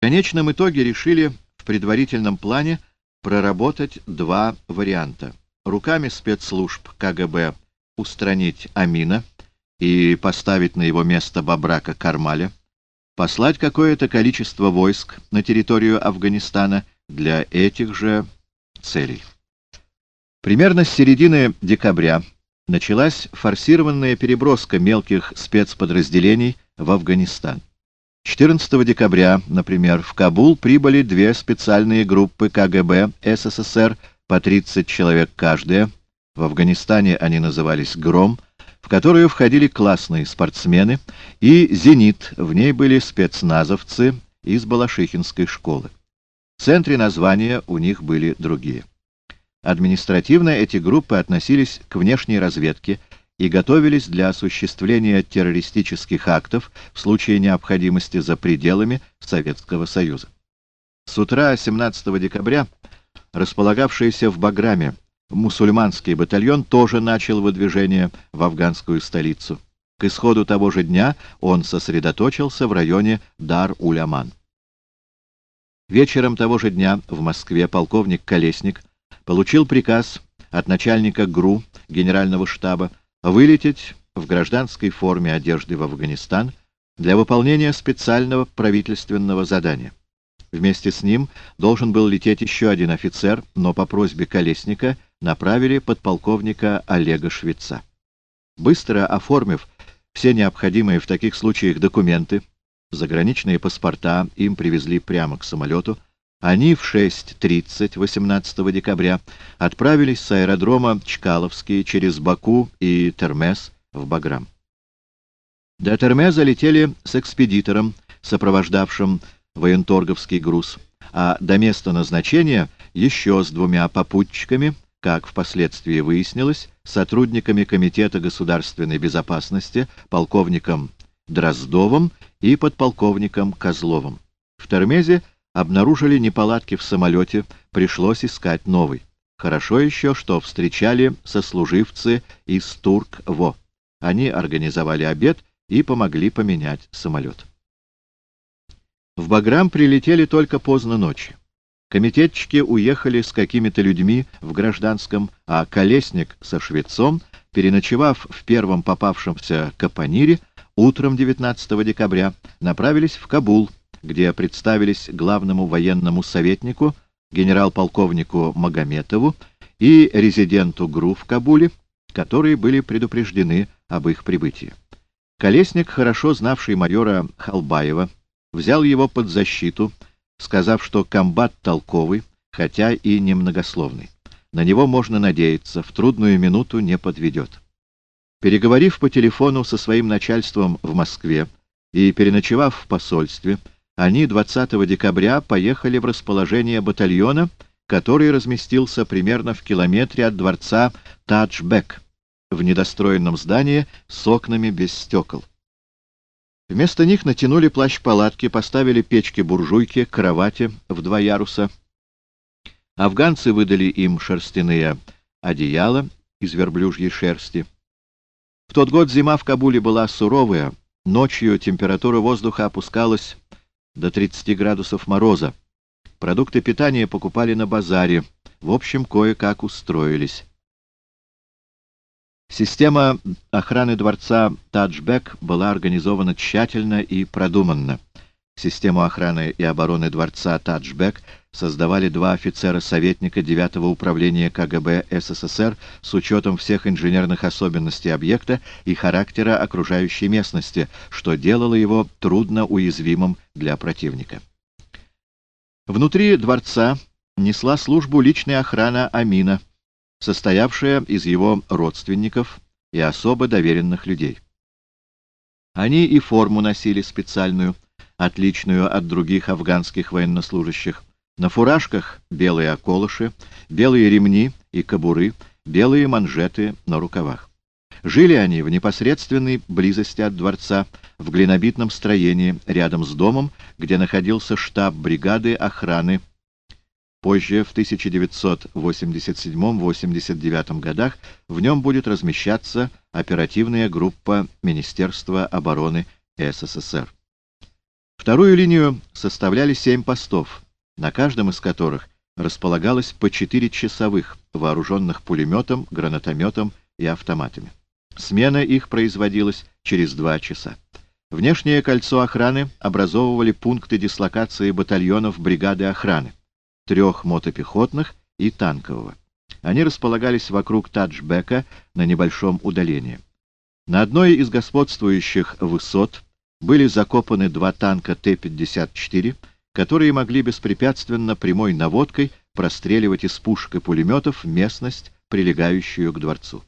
В конечном итоге решили в предварительном плане проработать два варианта. Руками спецслужб КГБ устранить Амина и поставить на его место Бабрака Кармаля, послать какое-то количество войск на территорию Афганистана для этих же целей. Примерно с середины декабря началась форсированная переброска мелких спецподразделений в Афганистан. 14 декабря, например, в Кабул прибыли две специальные группы КГБ СССР по 30 человек каждая. В Афганистане они назывались «Гром», в которую входили классные спортсмены, и «Зенит», в ней были спецназовцы из Балашихинской школы. В центре названия у них были другие. Административно эти группы относились к внешней разведке и готовились для осуществления террористических актов в случае необходимости за пределами Советского Союза. С утра 17 декабря располагавшийся в Баграме мусульманский батальон тоже начал выдвижение в афганскую столицу. К исходу того же дня он сосредоточился в районе Дар-Уляман. Вечером того же дня в Москве полковник Колесник получил приказ от начальника ГРУ Генерального штаба вылететь в гражданской форме одежды в Афганистан для выполнения специального правительственного задания. Вместе с ним должен был лететь еще один офицер, но по просьбе Колесника направили подполковника Олега Швеца. Быстро оформив все необходимые в таких случаях документы, заграничные паспорта им привезли прямо к самолету, они в 6.30 18 декабря отправились с аэродрома Чкаловский через Баку и Термес в Баграм. До Термеза летели с экспедитором, сопровождавшим военторговский груз, а до места назначения еще с двумя попутчиками, как впоследствии выяснилось, сотрудниками Комитета государственной безопасности, полковником Дроздовым и подполковником Козловым. В Термезе обнаружили неполадки в самолете, пришлось искать новый. Хорошо еще, что встречали сослуживцы из Турк-Во. Они организовали обед и помогли поменять самолет. В Баграм прилетели только поздно ночью. Комитетчики уехали с какими-то людьми в гражданском, а Колесник со Швецом, переночевав в первом попавшемся Капонире, утром 19 декабря направились в Кабул, где представились главному военному советнику, генерал-полковнику Магометову и резиденту ГРУ в Кабуле, которые были предупреждены об их прибытии. Колесник, хорошо знавший майора Халбаева, взял его под защиту, сказав, что комбат толковый, хотя и немногословный. На него можно надеяться, в трудную минуту не подведет. Переговорив по телефону со своим начальством в Москве и переночевав в посольстве, они 20 декабря поехали в расположение батальона, который разместился примерно в километре от дворца Таджбек, в недостроенном здании с окнами без стекол. Вместо них натянули плащ-палатки, поставили печки-буржуйки, кровати в два яруса. Афганцы выдали им шерстяные одеяла из верблюжьей шерсти. В тот год зима в Кабуле была суровая, ночью температура воздуха опускалась до 30 градусов мороза. Продукты питания покупали на базаре. В общем, кое-как устроились. Система охраны дворца Таджбек была организована тщательно и продуманно. Систему охраны и обороны дворца Таджбек создавали два офицера-советника 9-го управления КГБ СССР с учетом всех инженерных особенностей объекта и характера окружающей местности, что делало его трудно уязвимым для противника. Внутри дворца несла службу личная охрана Амина, состоявшая из его родственников и особо доверенных людей. Они и форму носили специальную, отличную от других афганских военнослужащих. На фуражках белые околыши, белые ремни и кобуры, белые манжеты на рукавах. Жили они в непосредственной близости от дворца, в глинобитном строении, рядом с домом, где находился штаб бригады охраны. Позже, в 1987-89 годах, в нем будет размещаться оперативная группа Министерства обороны СССР. Вторую линию составляли семь постов, на каждом из которых располагалось по четыре часовых, вооруженных пулеметом, гранатометом и автоматами. Смена их производилась через два часа. Внешнее кольцо охраны образовывали пункты дислокации батальонов бригады охраны, трех мотопехотных и танкового. Они располагались вокруг тачбека на небольшом удалении. На одной из господствующих высот были закопаны два танка Т-54, которые могли беспрепятственно прямой наводкой простреливать из пушек и пулеметов местность, прилегающую к дворцу.